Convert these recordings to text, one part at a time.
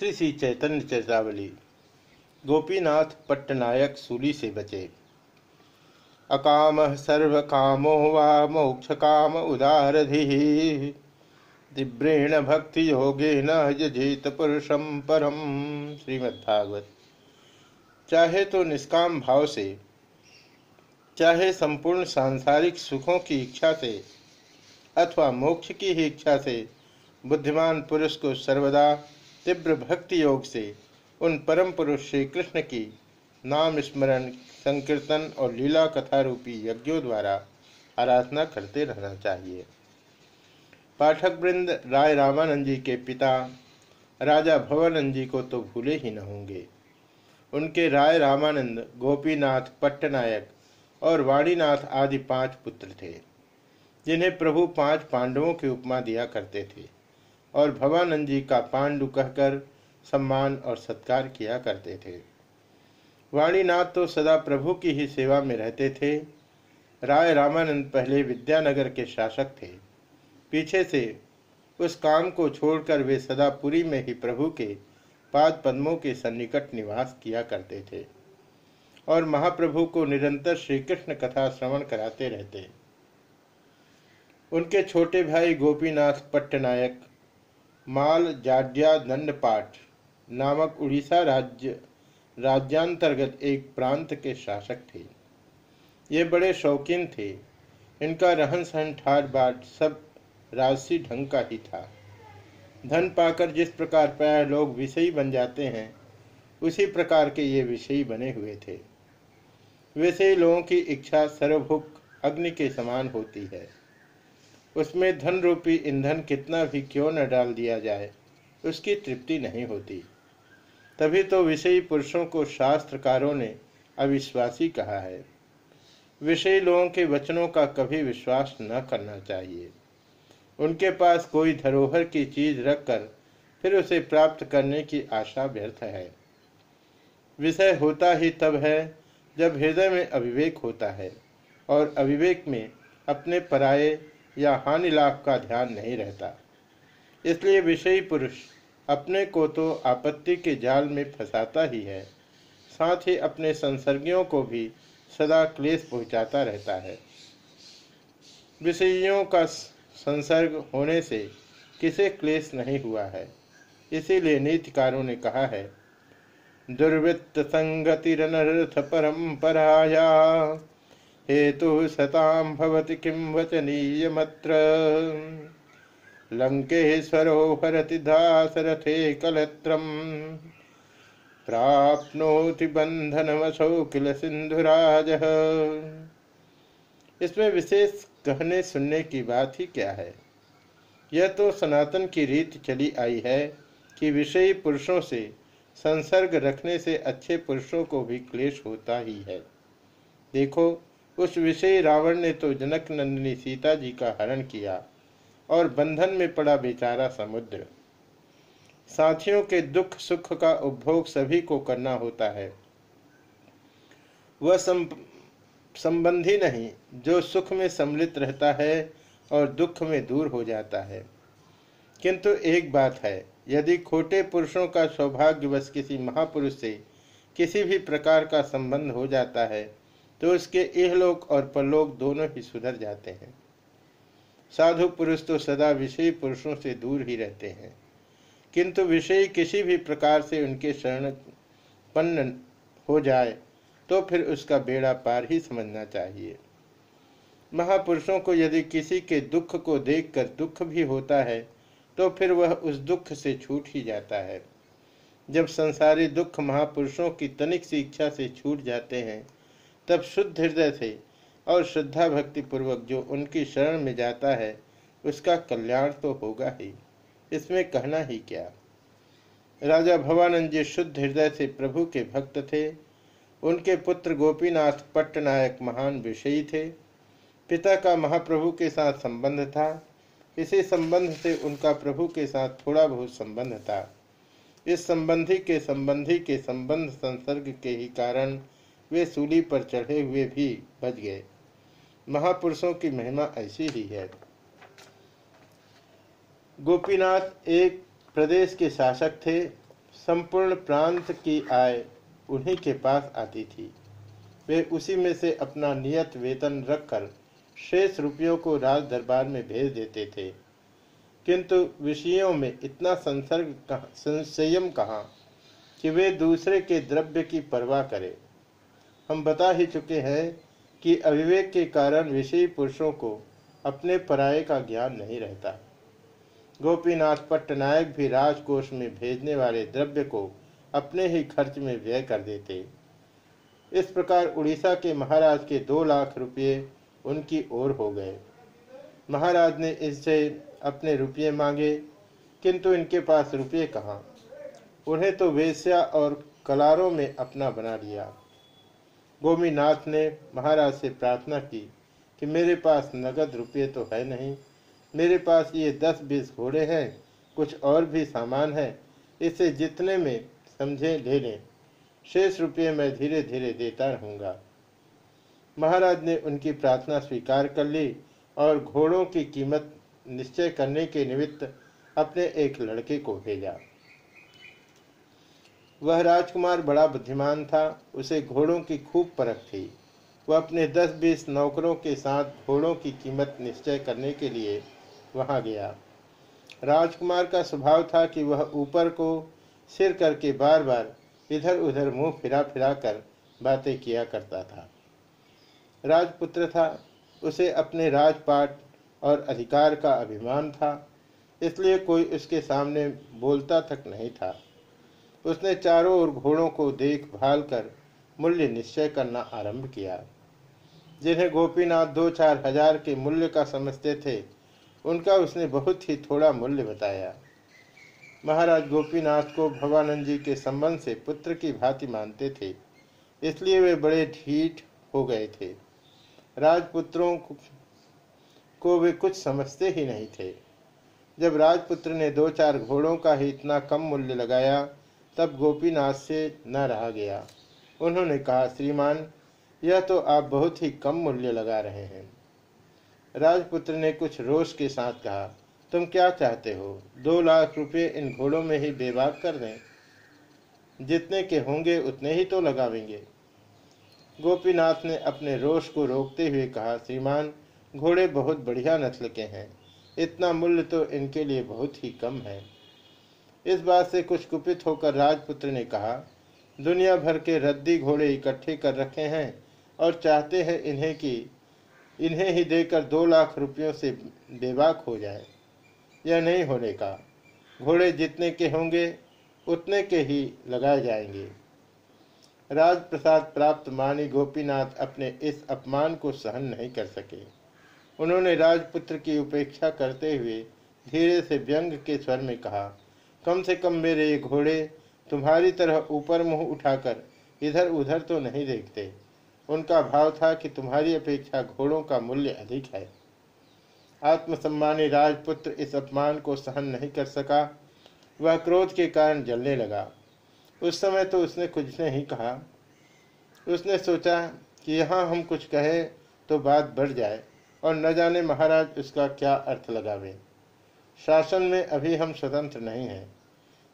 श्री श्री चैतन्य चेतावली। गोपीनाथ पट्टनायक सूली से बचे। अकाम सर्व कामो वा मोक्ष काम उदारधि। दिव्रेण भक्ति योगे न यजेत पुरुषम परम श्रीमद्भागवत। चाहे तो निष्काम भाव से, चाहे संपूर्ण सांसारिक सुखों की इच्छा से, अथवा मोक्ष की ही इच्छा से बुद्धिमान पुरुष को सर्वदा तीव्र भक्ति योग से उन परम पुरुष श्री कृष्ण की नाम स्मरण, संकीर्तन और लीला कथा रूपी यज्ञों द्वारा आराधना करते रहना चाहिए। पाठक वृंद राय रामानंद जी के पिता, राजा भवानंद जी को तो भूले ही न होंगे। उनके राय रामानंद, गोपीनाथ पट्टनायक और वाणीनाथ आदि पाँच पुत्र थे, जिन्हें प्रभु पाँच पांडवों की उपमा दिया करते थे। और भवानंद जी का पांडु कहकर सम्मान और सत्कार किया करते थे। वाणीनाथ तो सदा प्रभु की ही सेवा में रहते थे। राय रामानंद पहले विद्यानगर के शासक थे। पीछे से उस काम को छोड़कर वे सदा पुरी में ही प्रभु के पाद पद्मों के सन्निकट निवास किया करते थे और महाप्रभु को निरंतर श्री कृष्ण कथा श्रवण कराते रहते। उनके छोटे भाई गोपीनाथ पट्टनायक माल जाड्या दंडपाठ नामक उड़ीसा राज्य, राज्यांतर्गत एक प्रांत के शासक थे। ये बड़े शौकीन थे। इनका रहन सहन ठाट बाट सब राजसी ढंग का ही था। धन पाकर जिस प्रकार प्राय लोग विषयी बन जाते हैं, उसी प्रकार के ये विषयी बने हुए थे। वैसे लोगों की इच्छा सर्वभुक अग्नि के समान होती है। उसमें धन रूपी ईंधन कितना भी क्यों न डाल दिया जाए, उसकी तृप्ति नहीं होती। तभी तो विषयी पुरुषों को शास्त्रकारों ने अविश्वासी कहा है। विषयी लोगों के वचनों का कभी विश्वास न करना चाहिए। उनके पास कोई धरोहर की चीज़ रखकर फिर उसे प्राप्त करने की आशा व्यर्थ है। विषय होता ही तब है जब हृदय में अविवेक होता है और अविवेक में अपने पराये या हानि लाभ का ध्यान नहीं रहता। इसलिए विषयी पुरुष अपने को तो आपत्ति के जाल में फंसाता ही है, साथ ही अपने संसर्गियों को भी सदा क्लेश पहुंचाता रहता है। विषयों का संसर्ग होने से किसे क्लेश नहीं हुआ है, इसीलिए नीतिकारों ने कहा है, दुर्वृत्त संगतिरनर्थ परंपराया। हेतु सताम भवति किम वचनीयमत्र। लंकेश्वरो हरति दासरथे कलत्रम। प्राप्नोति बंधन वसौ किल सिंधुराज इसमें विशेष कहने सुनने की बात ही क्या है? यह तो सनातन की रीत चली आई है कि विषयी पुरुषों से संसर्ग रखने से अच्छे पुरुषों को भी क्लेश होता ही है। देखो उस विषय रावण ने तो जनक नंदिनी सीता जी का हरण किया और बंधन में पड़ा बेचारा समुद्र। साथियों के दुख सुख का उपभोग सभी को करना होता है। वह संबंधी नहीं, जो सुख में सम्मिलित रहता है और दुख में दूर हो जाता है। किंतु एक बात है, यदि खोटे पुरुषों का सौभाग्यवश किसी महापुरुष से किसी भी प्रकार का संबंध हो जाता है तो उसके इहलोक और परलोक दोनों ही सुधर जाते हैं। साधु पुरुष तो सदा विषयी पुरुषों से दूर ही रहते हैं। किंतु विषयी किसी भी प्रकार से उनके शरणपन्न हो जाए तो फिर उसका बेड़ा पार ही समझना चाहिए। महापुरुषों को यदि किसी के दुख को देखकर दुख भी होता है तो फिर वह उस दुख से छूट ही जाता है। जब संसारी दुख महापुरुषों की तनिक सी इच्छा से छूट जाते हैं तब शुद्ध हृदय से और श्रद्धा भक्ति पूर्वक जो उनकी शरण में जाता है, उसका कल्याण तो होगा ही। इसमें कहना ही क्या? राजा भवानंद जी शुद्ध हृदय से प्रभु के भक्त थे। उनके पुत्र गोपीनाथ पट्टनायक महान विषयी थे। पिता का महाप्रभु के साथ संबंध था। इसी संबंध से उनका प्रभु के साथ थोड़ा बहुत संबंध था। इस संबंधी के संबंधी के संबंध संसर्ग के ही कारण वे सूली पर चढ़े हुए भी बच गए। महापुरुषों की महिमा ऐसी ही है। गोपीनाथ एक प्रदेश के शासक थे। संपूर्ण प्रांत की आय उन्हीं के पास आती थी। वे उसी में से अपना नियत वेतन रखकर शेष रुपयों को राज दरबार में भेज देते थे। किंतु विषयों में इतना संसर्ग संयम कहाँ कि वे दूसरे के द्रव्य की परवाह करें। हम बता ही चुके हैं कि अविवेक के कारण विषयी पुरुषों को अपने पराये का ज्ञान नहीं रहता। गोपीनाथ पट्टनायक भी राजकोष में भेजने वाले द्रव्य को अपने ही खर्च में व्यय कर देते। इस प्रकार उड़ीसा के महाराज के दो लाख रुपये उनकी ओर हो गए। महाराज ने इससे अपने रुपये मांगे, किंतु इनके पास रुपये कहाँ? उन्हें तो वेश्या और कलारों में अपना बना लिया। गोमीनाथ ने महाराज से प्रार्थना की कि मेरे पास नगद रुपये तो है नहीं। मेरे पास ये दस बीस घोड़े हैं, कुछ और भी सामान है, इसे जितने में समझे ले लें। शेष रुपये मैं धीरे धीरे देता रहूँगा। महाराज ने उनकी प्रार्थना स्वीकार कर ली और घोड़ों की कीमत निश्चय करने के निमित्त अपने एक लड़के को भेजा। वह राजकुमार बड़ा बुद्धिमान था, उसे घोड़ों की खूब परख थी। वह अपने दस बीस नौकरों के साथ घोड़ों की कीमत निश्चय करने के लिए वहाँ गया। राजकुमार का स्वभाव था कि वह ऊपर को सिर करके बार बार इधर उधर मुँह फिरा फिरा कर बातें किया करता था। राजपुत्र था, उसे अपने राजपाट और अधिकार का अभिमान था, इसलिए कोई उसके सामने बोलता तक नहीं था। उसने चारों ओर घोड़ों को देखभाल कर मूल्य निश्चय करना आरंभ किया। जिन्हें गोपीनाथ दो चार हज़ार के मूल्य का समझते थे, उनका उसने बहुत ही थोड़ा मूल्य बताया। महाराज गोपीनाथ को भवानंद जी के संबंध से पुत्र की भांति मानते थे, इसलिए वे बड़े ढीठ हो गए थे। राजपुत्रों को वे कुछ समझते ही नहीं थे। जब राजपुत्र ने दो चार घोड़ों का ही इतना कम मूल्य लगाया तब गोपीनाथ से न रहा गया। उन्होंने कहा, श्रीमान, यह तो आप बहुत ही कम मूल्य लगा रहे हैं। राजपुत्र ने कुछ रोष के साथ कहा, तुम क्या चाहते हो? दो लाख रुपए इन घोड़ों में ही बेबाक कर दें। जितने के होंगे उतने ही तो लगावेंगे। गोपीनाथ ने अपने रोष को रोकते हुए कहा, श्रीमान, घोड़े बहुत बढ़िया नस्ल के हैं। इतना मूल्य तो इनके लिए बहुत ही कम है। इस बात से कुछ कुपित होकर राजपुत्र ने कहा, दुनिया भर के रद्दी घोड़े इकट्ठे कर रखे हैं और चाहते हैं इन्हें कि, इन्हें ही देकर दो लाख रुपयों से बेबाक हो जाए। यह नहीं होने का। घोड़े जितने के होंगे, उतने के ही लगाए जाएँगे। राजप्रसाद प्राप्त मानी गोपीनाथ अपने इस अपमान को सहन नहीं कर सके। उन्होंने राजपुत्र की उपेक्षा करते हुए धीरे से व्यंग के स्वर में कहा कम से कम मेरे ये घोड़े तुम्हारी तरह ऊपर मुँह उठाकर इधर उधर तो नहीं देखते। उनका भाव था कि तुम्हारी अपेक्षा घोड़ों का मूल्य अधिक है। आत्मसम्मानी राजपुत्र इस अपमान को सहन नहीं कर सका। वह क्रोध के कारण जलने लगा। उस समय तो उसने कुछ नहीं कहा। उसने सोचा कि यहाँ हम कुछ कहे तो बात बढ़ जाए और न जाने महाराज उसका क्या अर्थ लगावे। शासन में अभी हम स्वतंत्र नहीं हैं।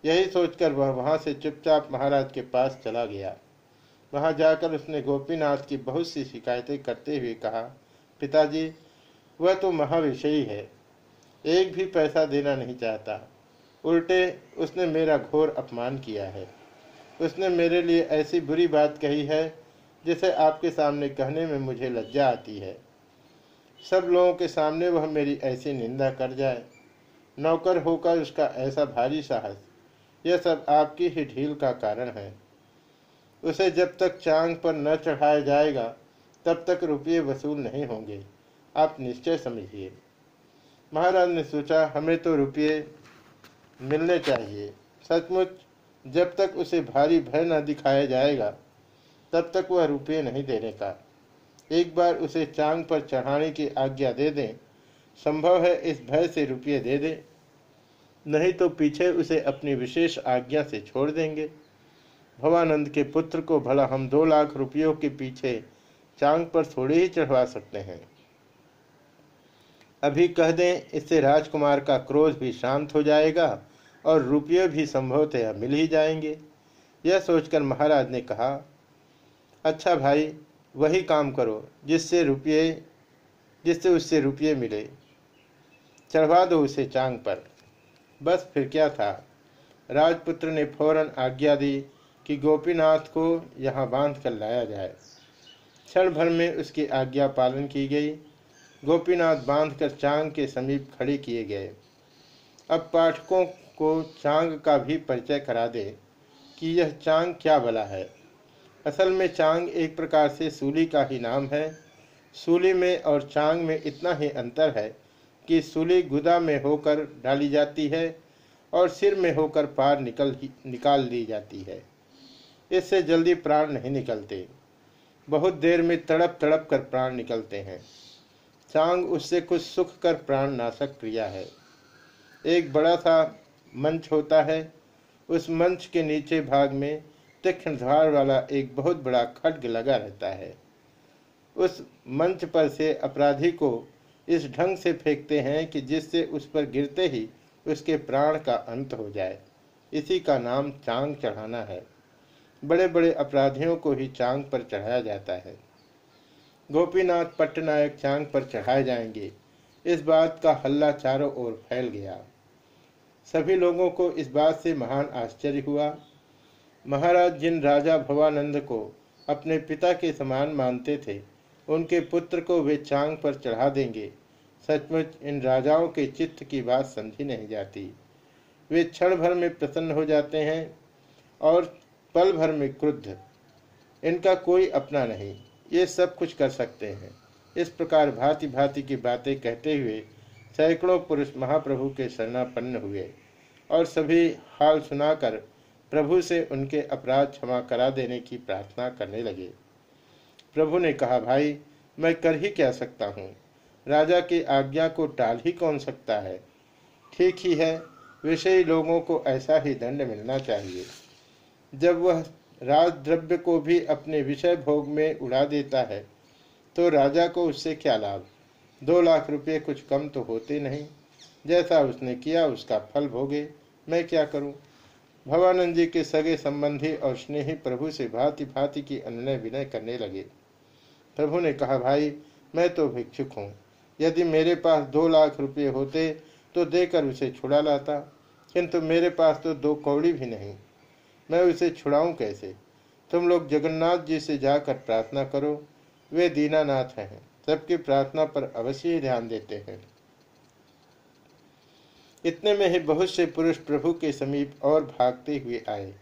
यही सोचकर वह वहाँ से चुपचाप महाराज के पास चला गया। वहाँ जाकर उसने गोपीनाथ की बहुत सी शिकायतें करते हुए कहा, पिताजी, वह तो महाविषयी है, एक भी पैसा देना नहीं चाहता। उल्टे उसने मेरा घोर अपमान किया है। उसने मेरे लिए ऐसी बुरी बात कही है, जिसे आपके सामने कहने में मुझे लज्जा आती है। सब लोगों के सामने वह मेरी ऐसी निंदा कर जाए। नौकर होकर उसका ऐसा भारी साहस यह सब आपकी ही ढील का कारण है। उसे जब तक चांग पर न चढ़ाया जाएगा, तब तक रुपये वसूल नहीं होंगे। आप निश्चय समझिए। महाराज ने सोचा, हमें तो रुपये मिलने चाहिए। सचमुच, जब तक उसे भारी भय न दिखाया जाएगा, तब तक वह रुपये नहीं देने का। एक बार उसे चांग पर चढ़ाने की आज्ञा दे दें, संभव है इस भय से रुपये दे दे। नहीं तो पीछे उसे अपनी विशेष आज्ञा से छोड़ देंगे। भवानंद के पुत्र को भला हम दो लाख रुपयों के पीछे चांग पर थोड़े ही चढ़वा सकते हैं। अभी कह दें, इससे राजकुमार का क्रोध भी शांत हो जाएगा और रुपये भी संभवतः मिल ही जाएँगे। यह सोचकर महाराज ने कहा अच्छा भाई, वही काम करो, जिससे रुपये, जिससे उससे रुपये मिले। चढ़वा दो उसे चांग पर। बस फिर क्या था? राजपुत्र ने फ़ौरन आज्ञा दी कि गोपीनाथ को यहाँ बाँध कर लाया जाए। क्षण भर में उसकी आज्ञा पालन की गई। गोपीनाथ बांधकर चांग के समीप खड़े किए गए। अब पाठकों को चांग का भी परिचय करा दे कि यह चांग क्या बला है। असल में चांग एक प्रकार से सूली का ही नाम है। सूली में और चांग में इतना ही अंतर है कि सूली गुदा में होकर डाली जाती है और सिर में होकर पार निकल निकाल दी जाती है। इससे जल्दी प्राण नहीं निकलते। बहुत देर में तड़प तड़प कर प्राण निकलते हैं। चांग उससे कुछ सुख कर प्राण नाशक क्रिया है। एक बड़ा सा मंच होता है। उस मंच के नीचे भाग में तीक्ष्ण धार वाला एक बहुत बड़ा खड्ग लगा रहता है। उस मंच पर से अपराधी को इस ढंग से फेंकते हैं कि जिससे उस पर गिरते ही उसके प्राण का अंत हो जाए। इसी का नाम चांग चढ़ाना है। बड़े बड़े अपराधियों को ही चांग पर चढ़ाया जाता है। गोपीनाथ पट्टनायक चांग पर चढ़ाए जाएँगे। इस बात का हल्ला चारों ओर फैल गया। सभी लोगों को इस बात से महान आश्चर्य हुआ। महाराज जिन राजा भवानंद को अपने पिता के समान मानते थे उनके पुत्र को वे चांग पर चढ़ा देंगे। सचमुच इन राजाओं के चित्त की बात समझी नहीं जाती। वे क्षण भर में प्रसन्न हो जाते हैं और पल भर में क्रुद्ध। इनका कोई अपना नहीं, ये सब कुछ कर सकते हैं। इस प्रकार भांति भांति की बातें कहते हुए सैकड़ों पुरुष महाप्रभु के शरणापन्न हुए और सभी हाल सुनाकर प्रभु से उनके अपराध क्षमा करा देने की प्रार्थना करने लगे। प्रभु ने कहा, भाई, मैं कर ही क्या सकता हूँ? राजा की आज्ञा को टाल ही कौन सकता है? ठीक ही है, विषयी लोगों को ऐसा ही दंड मिलना चाहिए। जब वह राजद्रव्य को भी अपने विषय भोग में उड़ा देता है तो राजा को उससे क्या लाभ? दो लाख रुपये कुछ कम तो होते नहीं। जैसा उसने किया, उसका फल भोगे। मैं क्या करूँ? भवानंद जी के सगे संबंधी और स्नेही प्रभु से भांति भांति की अन्य विनय करने लगे। प्रभु ने कहा, भाई, मैं तो भिक्षुक हूँ। यदि मेरे पास दो लाख रुपये होते तो देकर उसे छुड़ा लाता, किंतु मेरे पास तो दो कौड़ी भी नहीं। मैं उसे छुड़ाऊं कैसे? तुम लोग जगन्नाथ जी से जाकर प्रार्थना करो। वे दीनानाथ हैं, सबकी प्रार्थना पर अवश्य ध्यान देते हैं। इतने में ही बहुत से पुरुष प्रभु के समीप और भागते हुए आए।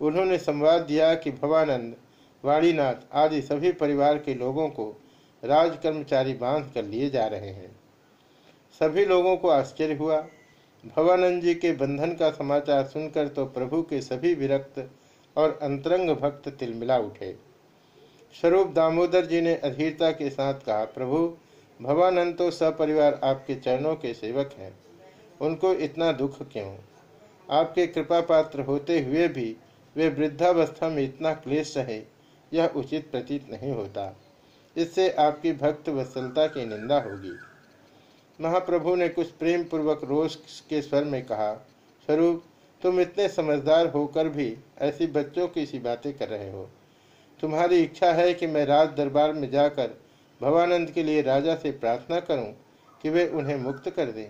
उन्होंने संवाद दिया कि भवानंद वाणीनाथ आदि सभी परिवार के लोगों को राज कर्मचारी बाँध कर लिए जा रहे हैं। सभी लोगों को आश्चर्य हुआ। भवानंद जी के बंधन का समाचार सुनकर तो प्रभु के सभी विरक्त और अंतरंग भक्त तिलमिला उठे। स्वरूप दामोदर जी ने अधीरता के साथ कहा, प्रभु, भवानंद तो सपरिवार आपके चरणों के सेवक हैं। उनको इतना दुख क्यों? आपके कृपा पात्र होते हुए भी वे वृद्धावस्था में इतना क्लेश सहे यह उचित प्रतीत नहीं होता। इससे आपकी भक्त वत्सलता की निंदा होगी। महाप्रभु ने कुछ प्रेम पूर्वक रोष के स्वर में कहा, स्वरूप, तुम इतने समझदार होकर भी ऐसी बच्चों की सी बातें कर रहे हो। तुम्हारी इच्छा है कि मैं राज दरबार में जाकर भवानंद के लिए राजा से प्रार्थना करूँ कि वे उन्हें मुक्त कर दें।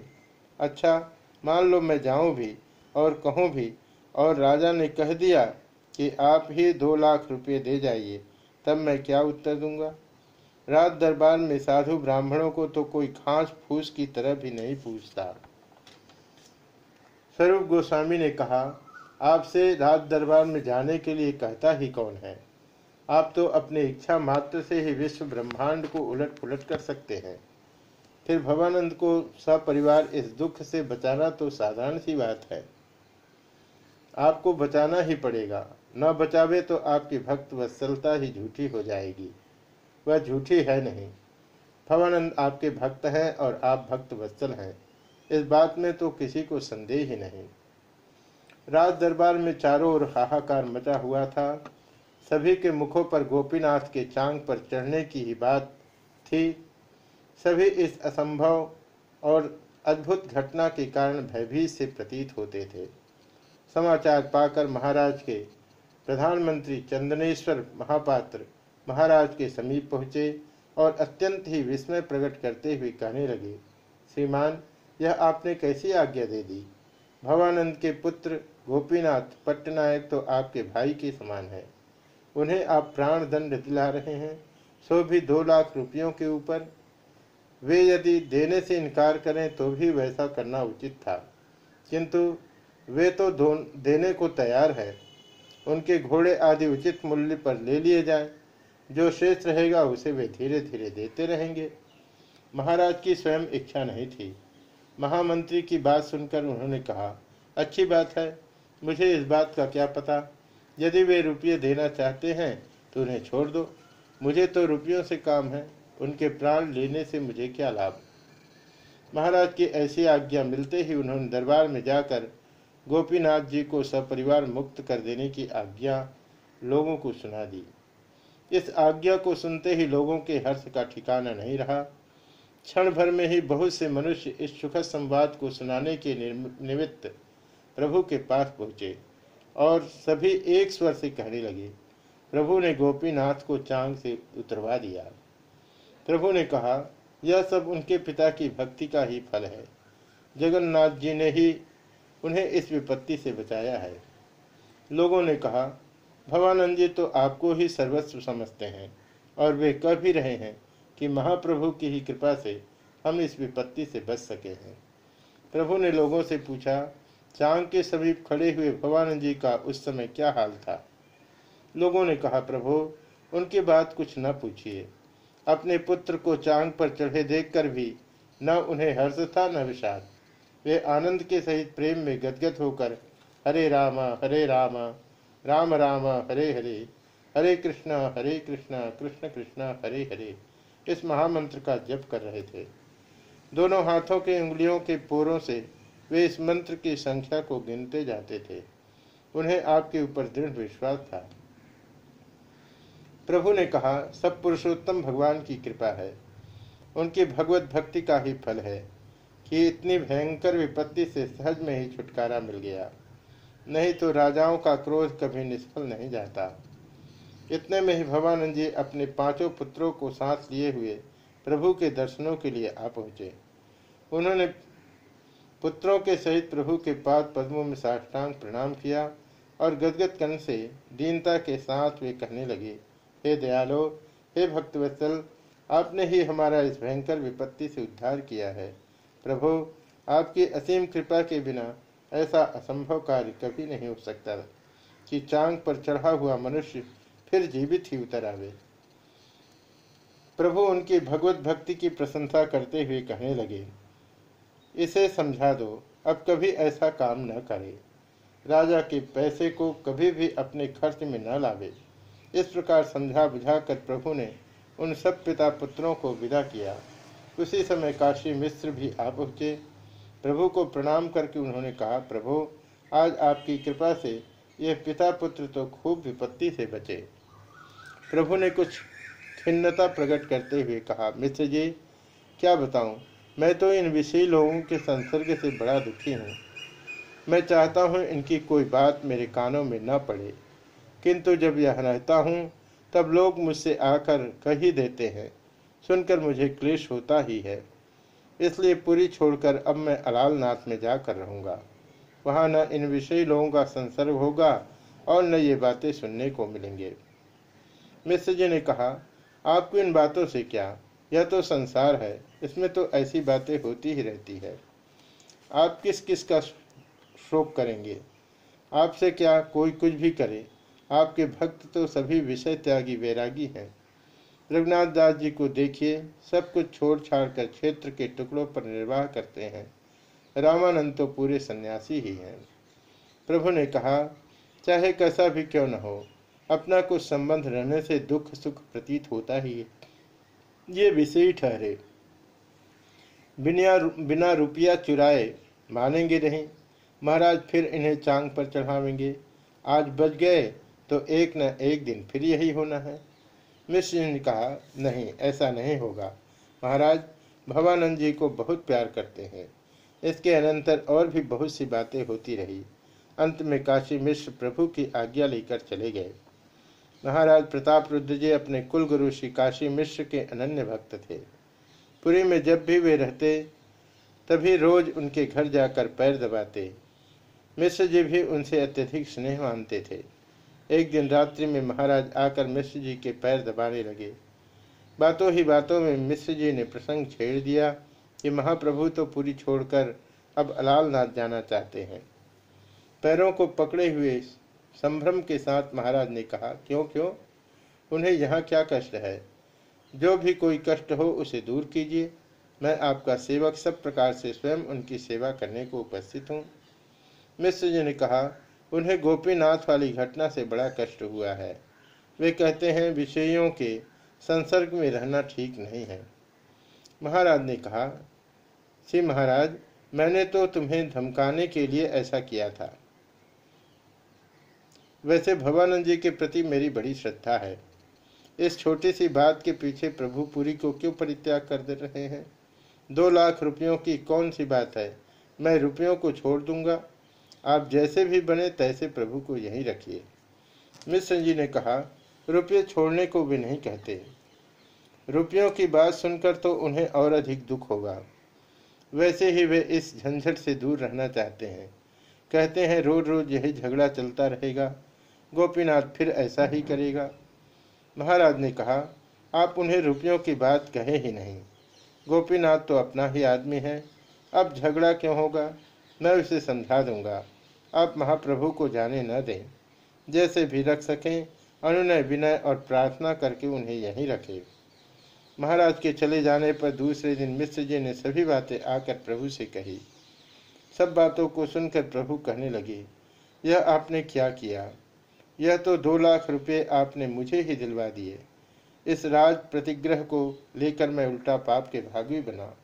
अच्छा मान लो मैं जाऊँ भी और कहूँ भी और राजा ने कह दिया कि आप ही दो लाख रुपए दे जाइए, तब मैं क्या उत्तर दूँगा? राज दरबार में साधु ब्राह्मणों को तो कोई खास फूस की तरह भी नहीं पूछता। स्वरूप गोस्वामी ने कहा, आपसे राज दरबार में जाने के लिए कहता ही कौन है? आप तो अपनी इच्छा मात्र से ही विश्व ब्रह्मांड को उलट पुलट कर सकते हैं। फिर भवानंद को सपरिवार इस दुख से बचाना तो साधारण सी बात है। आपको बचाना ही पड़ेगा। न बचावे तो आपकी भक्त वत्सलता ही झूठी हो जाएगी। वह झूठी है नहीं। भवानंद आपके भक्त हैं और आप भक्त वत्सल हैं। इस बात में तो किसी को संदेह ही नहीं। राज दरबार में चारों ओर हाहाकार मचा हुआ था। सभी के मुखों पर गोपीनाथ के चांग पर चढ़ने की ही बात थी। सभी इस असंभव और अद्भुत घटना के कारण भयभीत से प्रतीत होते थे। समाचार पाकर महाराज के प्रधानमंत्री चंदनेश्वर महापात्र महाराज के समीप पहुँचे और अत्यंत ही विस्मय प्रकट करते हुए कहने लगे, श्रीमान, यह आपने कैसी आज्ञा दे दी? भवानंद के पुत्र गोपीनाथ पट्टनायक तो आपके भाई के समान है। उन्हें आप प्राण दंड दिला रहे हैं, सो भी दो लाख रुपयों के ऊपर। वे यदि देने से इनकार करें तो भी वैसा करना उचित था। किंतु वे तो देने को तैयार है। उनके घोड़े आदि उचित मूल्य पर ले लिए जाएँ। जो शेष रहेगा उसे वे धीरे धीरे देते रहेंगे। महाराज की स्वयं इच्छा नहीं थी। महामंत्री की बात सुनकर उन्होंने कहा, अच्छी बात है, मुझे इस बात का क्या पता? यदि वे रुपये देना चाहते हैं तो उन्हें छोड़ दो। मुझे तो रुपयों से काम है, उनके प्राण लेने से मुझे क्या लाभ? महाराज की ऐसी आज्ञा मिलते ही उन्होंने दरबार में जाकर गोपीनाथ जी को सपरिवार मुक्त कर देने की आज्ञा लोगों को सुना दी। इस आज्ञा को सुनते ही लोगों के हर्ष का ठिकाना नहीं रहा। क्षण भर में ही बहुत से मनुष्य इस सुखद संवाद को सुनाने के निमित्त प्रभु के पास पहुँचे और सभी एक स्वर से कहने लगे, प्रभु ने गोपीनाथ को चांग से उतरवा दिया। प्रभु ने कहा, यह सब उनके पिता की भक्ति का ही फल है। जगन्नाथ जी ने ही उन्हें इस विपत्ति से बचाया है। लोगों ने कहा, भवानंद जी तो आपको ही सर्वस्व समझते हैं और वे कह भी रहे हैं कि महाप्रभु की ही कृपा से हम इस विपत्ति से बच सके हैं। प्रभु ने लोगों से पूछा चांग के समीप खड़े हुए भवानंद जी का उस समय क्या हाल था? लोगों ने कहा, प्रभु, उनकी बात कुछ न पूछिए। अपने पुत्र को चांग पर चढ़े देखकर भी न उन्हें हर्ष था, न विषाद। वे आनंद के सहित प्रेम में गदगद होकर हरे राम हरे राम राम राम, हरे हरे हरे कृष्ण हरे कृष्ण कृष्ण कृष्ण, हरे हरे, इस महामंत्र का जप कर रहे थे। दोनों हाथों के उंगलियों के पोरों से वे इस मंत्र की संख्या को गिनते जाते थे। उन्हें आपके ऊपर दृढ़ विश्वास था। प्रभु ने कहा, सब पुरुषोत्तम भगवान की कृपा है। उनकी भगवत भक्ति का ही फल है। कि इतनी भयंकर विपत्ति से सहज में ही छुटकारा मिल गया। नहीं तो राजाओं का क्रोध कभी निष्फल नहीं जाता। इतने में ही भवानंद जी अपने पाँचों पुत्रों को सांस लिए हुए प्रभु के दर्शनों के लिए आ पहुँचे। उन्होंने पुत्रों के सहित प्रभु के पाद पद्मों में साष्टांग प्रणाम किया और गदगद कन से दीनता के साथ वे कहने लगे, हे दयालो, हे भक्तवत्सल आपने ही हमारा इस भयंकर विपत्ति से उद्धार किया है। प्रभु, आपकी असीम कृपा के बिना ऐसा असंभव कार्य कभी नहीं हो सकता। कि चांग पर चढ़ा हुआ मनुष्य फिर जीवित ही उतर आवे। प्रभु उनकी भगवत भक्ति की प्रशंसा करते हुए कहने लगे, इसे समझा दो, अब कभी ऐसा काम न करे। राजा के पैसे को कभी भी अपने खर्च में न लावे। इस प्रकार समझा बुझाकर प्रभु ने उन सब पिता पुत्रों को विदा किया। उसी समय काशी मिश्र भी आ पहुँचे। प्रभु को प्रणाम करके उन्होंने कहा, प्रभु, आज आपकी कृपा से यह पिता पुत्र तो खूब विपत्ति से बचे प्रभु ने कुछ खिन्नता प्रकट करते हुए कहा मिश्र जी, क्या बताऊँ? मैं तो इन विषयी लोगों के संसर्ग से बड़ा दुखी हूँ। मैं चाहता हूँ इनकी कोई बात मेरे कानों में न पड़े। किंतु जब यह रहता हूँ, तब लोग मुझसे आकर कह ही देते हैं। सुनकर मुझे क्लेश होता ही है। इसलिए पूरी छोड़कर अब मैं अलालनाथ में जाकर रहूँगा। वहाँ न इन विषयी लोगों का संसर्ग होगा और न ये बातें सुनने को मिलेंगे। मिश्र जी ने कहा, आपको इन बातों से क्या? यह तो संसार है। इसमें तो ऐसी बातें होती ही रहती है। आप किस किस का शोक करेंगे? आपसे क्या कोई कुछ भी करे? आपके भक्त तो सभी विषय त्यागी वैरागी हैं। रघुनाथ दास जी को देखिए, सब कुछ छोड़ छाड़ कर क्षेत्र के टुकड़ों पर निर्वाह करते हैं। रामानंद तो पूरे सन्यासी ही हैं। प्रभु ने कहा, चाहे कैसा भी क्यों न हो, अपना कुछ संबंध रहने से दुख सुख प्रतीत होता ही है। ये विषय ठहरे। बिना बिना रुपया चुराए मानेंगे नहीं। महाराज फिर इन्हें चांग पर चढ़ावेंगे। आज बच गए तो एक न एक दिन फिर यही होना है। मिश्र ने कहा नहीं, ऐसा नहीं होगा। महाराज, भवानंद जी को बहुत प्यार करते हैं। इसके अनंतर और भी बहुत सी बातें होती रही। अंत में काशी मिश्र प्रभु की आज्ञा लेकर चले गए। महाराज प्रताप रुद्र जी अपने कुल गुरु श्री काशी मिश्र के अनन्य भक्त थे। पुरी में जब भी वे रहते, तभी रोज उनके घर जाकर पैर दबाते। मिश्र जी भी उनसे अत्यधिक स्नेह मानते थे। एक दिन रात्रि में महाराज आकर मिश्र जी के पैर दबाने लगे। बातों ही बातों में मिश्र जी ने प्रसंग छेड़ दिया कि महाप्रभु तो पूरी छोड़कर अब अलालनाथ जाना चाहते हैं। पैरों को पकड़े हुए संभ्रम के साथ महाराज ने कहा, क्यों क्यों? उन्हें यहाँ क्या कष्ट है? जो भी कोई कष्ट हो उसे दूर कीजिए। मैं आपका सेवक सब प्रकार से स्वयं उनकी सेवा करने को उपस्थित हूँ। मिश्र जी ने कहा उन्हें गोपीनाथ वाली घटना से बड़ा कष्ट हुआ है। वे कहते हैं, विषयों के संसर्ग में रहना ठीक नहीं है। महाराज ने कहा श्री महाराज, मैंने तो तुम्हें धमकाने के लिए ऐसा किया था। वैसे भवानंद जी के प्रति मेरी बड़ी श्रद्धा है। इस छोटी सी बात के पीछे प्रभु पुरी को क्यों परित्याग कर दे रहे हैं? दो लाख रुपयों की कौन सी बात है? मैं रुपयों को छोड़ दूँगा आप जैसे भी बने तैसे प्रभु को यहीं रखिए। मिश्र जी ने कहा, रुपये छोड़ने को भी नहीं कहते। रुपयों की बात सुनकर तो उन्हें और अधिक दुख होगा। वैसे ही वे इस झंझट से दूर रहना चाहते हैं। कहते हैं रोज रोज यही झगड़ा चलता रहेगा। गोपीनाथ फिर ऐसा ही करेगा। महाराज ने कहा, आप उन्हें रुपयों की बात कहे ही नहीं। गोपीनाथ तो अपना ही आदमी है। अब झगड़ा क्यों होगा? मैं उसे समझा दूँगा। आप महाप्रभु को जाने न दें। जैसे भी रख सकें, अनुनय, विनय और प्रार्थना करके उन्हें यहीं रखें। महाराज के चले जाने पर दूसरे दिन मिश्र जी ने सभी बातें आकर प्रभु से कही। सब बातों को सुनकर प्रभु कहने लगे, यह आपने क्या किया? यह तो दो लाख रुपये आपने मुझे ही दिलवा दिए। इस राज प्रतिग्रह को लेकर मैं उल्टा पाप के भागी बना।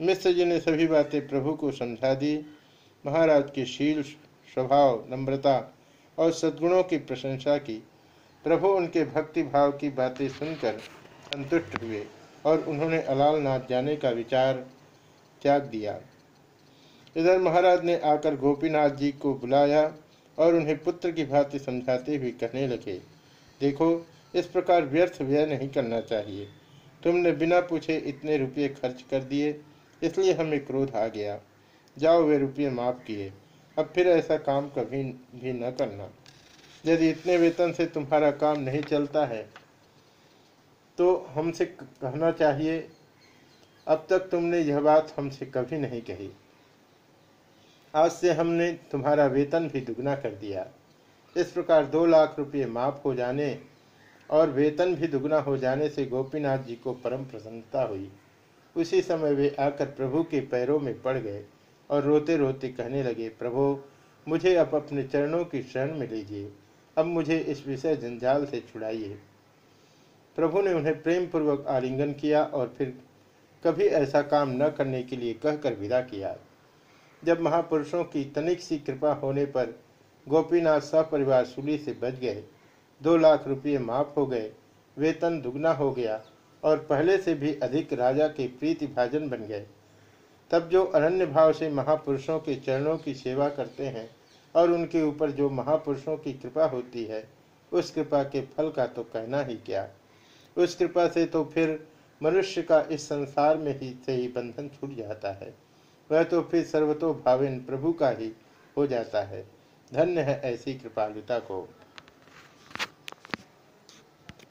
मिश्र जी ने सभी बातें प्रभु को समझा दी महाराज के शील, स्वभाव, नम्रता और सद्गुणों की प्रशंसा की। प्रभु उनके भक्ति भाव की बातें सुनकर संतुष्ट हुए और उन्होंने अलालनाथ जाने का विचार त्याग दिया। इधर महाराज ने आकर गोपीनाथ जी को बुलाया और उन्हें पुत्र की भांति समझाते हुए कहने लगे, देखो, इस प्रकार व्यर्थ व्यय नहीं करना चाहिए। तुमने बिना पूछे इतने रुपये खर्च कर दिए, इसलिए हमें क्रोध आ गया। जाओ वे रुपये माफ़ किए। अब फिर ऐसा काम कभी भी न करना। यदि इतने वेतन से तुम्हारा काम नहीं चलता है तो हमसे कहना चाहिए, अब तक तुमने यह बात हमसे कभी नहीं कही। आज से हमने तुम्हारा वेतन भी दुगना कर दिया। इस प्रकार दो लाख रुपये माफ़ हो जाने और वेतन भी दुगना हो जाने से गोपीनाथ जी को परम प्रसन्नता हुई। उसी समय वे आकर प्रभु के पैरों में पड़ गए। और रोते रोते कहने लगे, प्रभो, मुझे अब अपने चरणों की शरण में लीजिए। अब मुझे इस विषय जंजाल से छुड़ाइए। प्रभु ने उन्हें प्रेम पूर्वक आलिंगन किया और फिर कभी ऐसा काम न करने के लिए कहकर विदा किया। जब महापुरुषों की तनिक सी कृपा होने पर गोपीनाथ सपरिवार सूली से बच गए, दो लाख रुपये माफ़ हो गए, वेतन दुगना हो गया और पहले से भी अधिक राजा के प्रीति भाजन बन गए। तब जो अनन्य भाव से महापुरुषों के चरणों की सेवा करते हैं और उनके ऊपर जो महापुरुषों की कृपा होती है, उस कृपा के फल का तो कहना ही क्या। उस कृपा से तो फिर मनुष्य का इस संसार में ही से ही बंधन छूट जाता है। वह तो फिर सर्वतो भाविन प्रभु का ही हो जाता है। धन्य है ऐसी कृपालुता को।